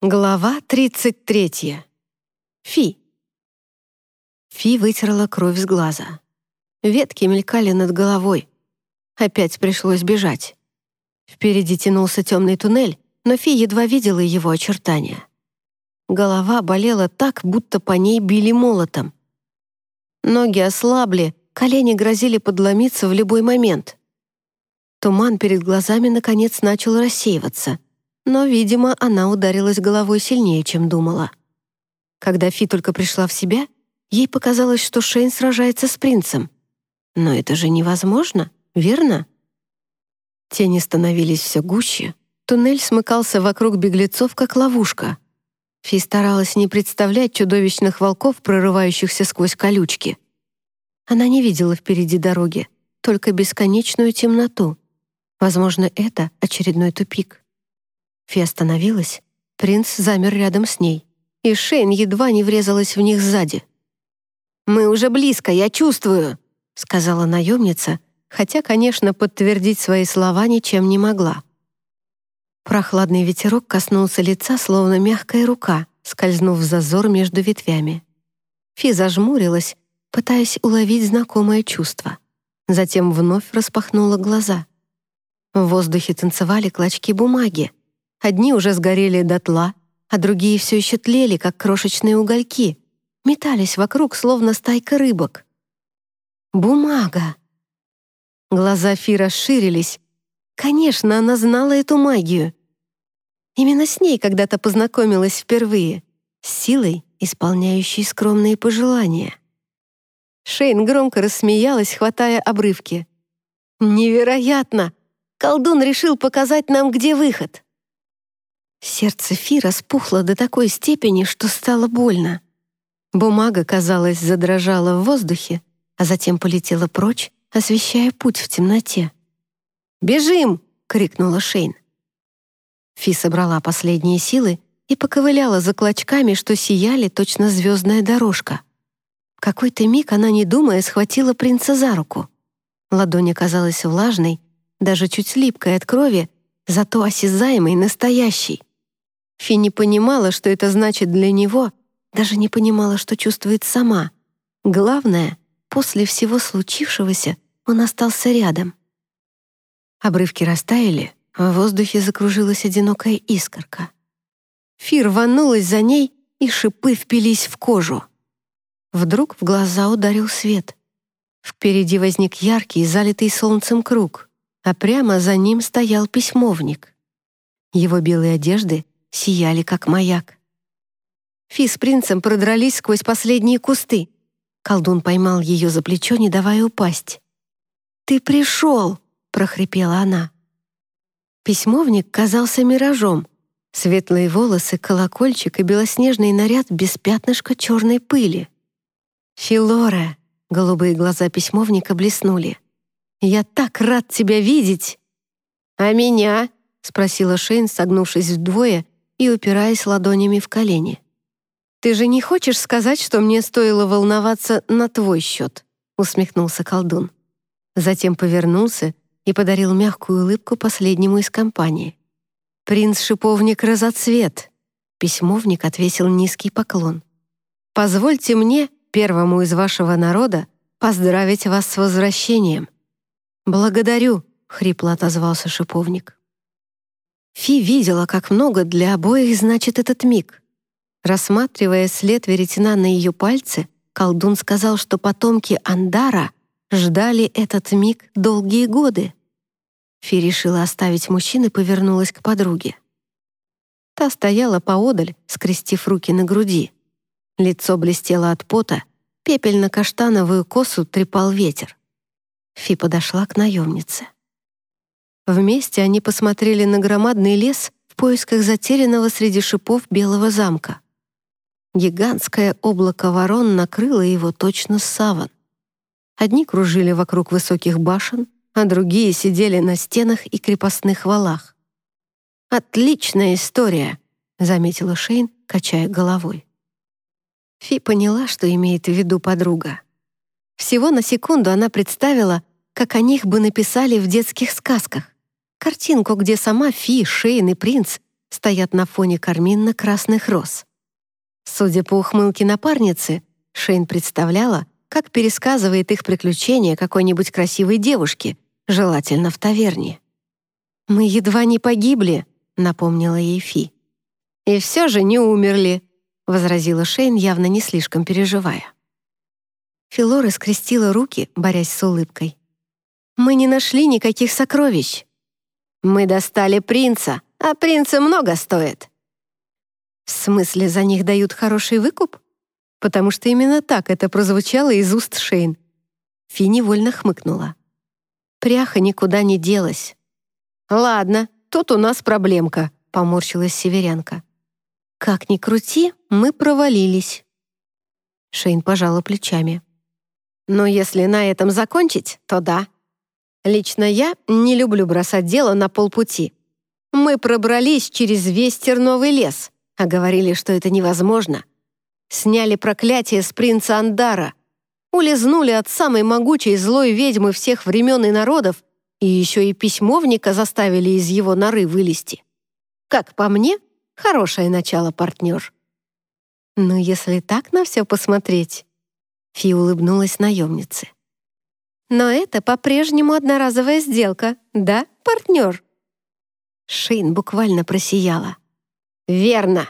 Глава 33. Фи. Фи вытерла кровь с глаза. Ветки мелькали над головой. Опять пришлось бежать. Впереди тянулся темный туннель, но Фи едва видела его очертания. Голова болела так, будто по ней били молотом. Ноги ослабли, колени грозили подломиться в любой момент. Туман перед глазами наконец начал рассеиваться — но, видимо, она ударилась головой сильнее, чем думала. Когда Фи только пришла в себя, ей показалось, что Шейн сражается с принцем. Но это же невозможно, верно? Тени становились все гуще, туннель смыкался вокруг беглецов, как ловушка. Фи старалась не представлять чудовищных волков, прорывающихся сквозь колючки. Она не видела впереди дороги, только бесконечную темноту. Возможно, это очередной тупик. Фи остановилась. Принц замер рядом с ней. И Шейн едва не врезалась в них сзади. «Мы уже близко, я чувствую», — сказала наемница, хотя, конечно, подтвердить свои слова ничем не могла. Прохладный ветерок коснулся лица, словно мягкая рука, скользнув в зазор между ветвями. Фи зажмурилась, пытаясь уловить знакомое чувство. Затем вновь распахнула глаза. В воздухе танцевали клочки бумаги, Одни уже сгорели дотла, а другие все еще тлели, как крошечные угольки, метались вокруг, словно стайка рыбок. Бумага. Глаза Фи расширились. Конечно, она знала эту магию. Именно с ней когда-то познакомилась впервые, с силой, исполняющей скромные пожелания. Шейн громко рассмеялась, хватая обрывки. «Невероятно! Колдун решил показать нам, где выход!» Сердце Фи распухло до такой степени, что стало больно. Бумага, казалось, задрожала в воздухе, а затем полетела прочь, освещая путь в темноте. «Бежим!» — крикнула Шейн. Фи собрала последние силы и поковыляла за клочками, что сияли точно звездная дорожка. Какой-то миг она, не думая, схватила принца за руку. Ладонь оказалась влажной, даже чуть липкой от крови, зато осязаемой, настоящей. Фи понимала, что это значит для него, даже не понимала, что чувствует сама. Главное, после всего случившегося он остался рядом. Обрывки растаяли, в воздухе закружилась одинокая искорка. Фи рванулась за ней, и шипы впились в кожу. Вдруг в глаза ударил свет. Впереди возник яркий, залитый солнцем круг, а прямо за ним стоял письмовник. Его белые одежды сияли, как маяк. Фи с принцем продрались сквозь последние кусты. Колдун поймал ее за плечо, не давая упасть. «Ты пришел!» — прохрипела она. Письмовник казался миражом. Светлые волосы, колокольчик и белоснежный наряд без пятнышка черной пыли. «Филора!» — голубые глаза письмовника блеснули. «Я так рад тебя видеть!» «А меня?» — спросила Шейн, согнувшись вдвое и упираясь ладонями в колени. «Ты же не хочешь сказать, что мне стоило волноваться на твой счет?» усмехнулся колдун. Затем повернулся и подарил мягкую улыбку последнему из компании. «Принц-шиповник разоцвет!» Письмовник отвесил низкий поклон. «Позвольте мне, первому из вашего народа, поздравить вас с возвращением». «Благодарю», — хрипло отозвался шиповник. Фи видела, как много для обоих значит этот миг. Рассматривая след веретена на ее пальце, колдун сказал, что потомки Андара ждали этот миг долгие годы. Фи решила оставить мужчин и повернулась к подруге. Та стояла поодаль, скрестив руки на груди. Лицо блестело от пота, пепельно-каштановую косу трепал ветер. Фи подошла к наемнице. Вместе они посмотрели на громадный лес в поисках затерянного среди шипов белого замка. Гигантское облако ворон накрыло его точно саван. Одни кружили вокруг высоких башен, а другие сидели на стенах и крепостных валах. «Отличная история», — заметила Шейн, качая головой. Фи поняла, что имеет в виду подруга. Всего на секунду она представила, как о них бы написали в детских сказках. Картинку, где сама Фи, Шейн и принц стоят на фоне карминно-красных роз. Судя по ухмылке напарницы, Шейн представляла, как пересказывает их приключения какой-нибудь красивой девушке, желательно в таверне. «Мы едва не погибли», — напомнила ей Фи. «И все же не умерли», — возразила Шейн, явно не слишком переживая. Филора скрестила руки, борясь с улыбкой. «Мы не нашли никаких сокровищ. Мы достали принца, а принцы много стоят». «В смысле, за них дают хороший выкуп?» Потому что именно так это прозвучало из уст Шейн. Фи невольно хмыкнула. Пряха никуда не делась. «Ладно, тут у нас проблемка», — поморщилась северянка. «Как ни крути, мы провалились». Шейн пожала плечами. Но если на этом закончить, то да. Лично я не люблю бросать дело на полпути. Мы пробрались через весь терновый лес, а говорили, что это невозможно. Сняли проклятие с принца Андара, улизнули от самой могучей злой ведьмы всех времен и народов и еще и письмовника заставили из его норы вылезти. Как по мне, хорошее начало, партнер. Но если так на все посмотреть, Фи улыбнулась наемнице. «Но это по-прежнему одноразовая сделка, да, партнер?» Шейн буквально просияла. «Верно!»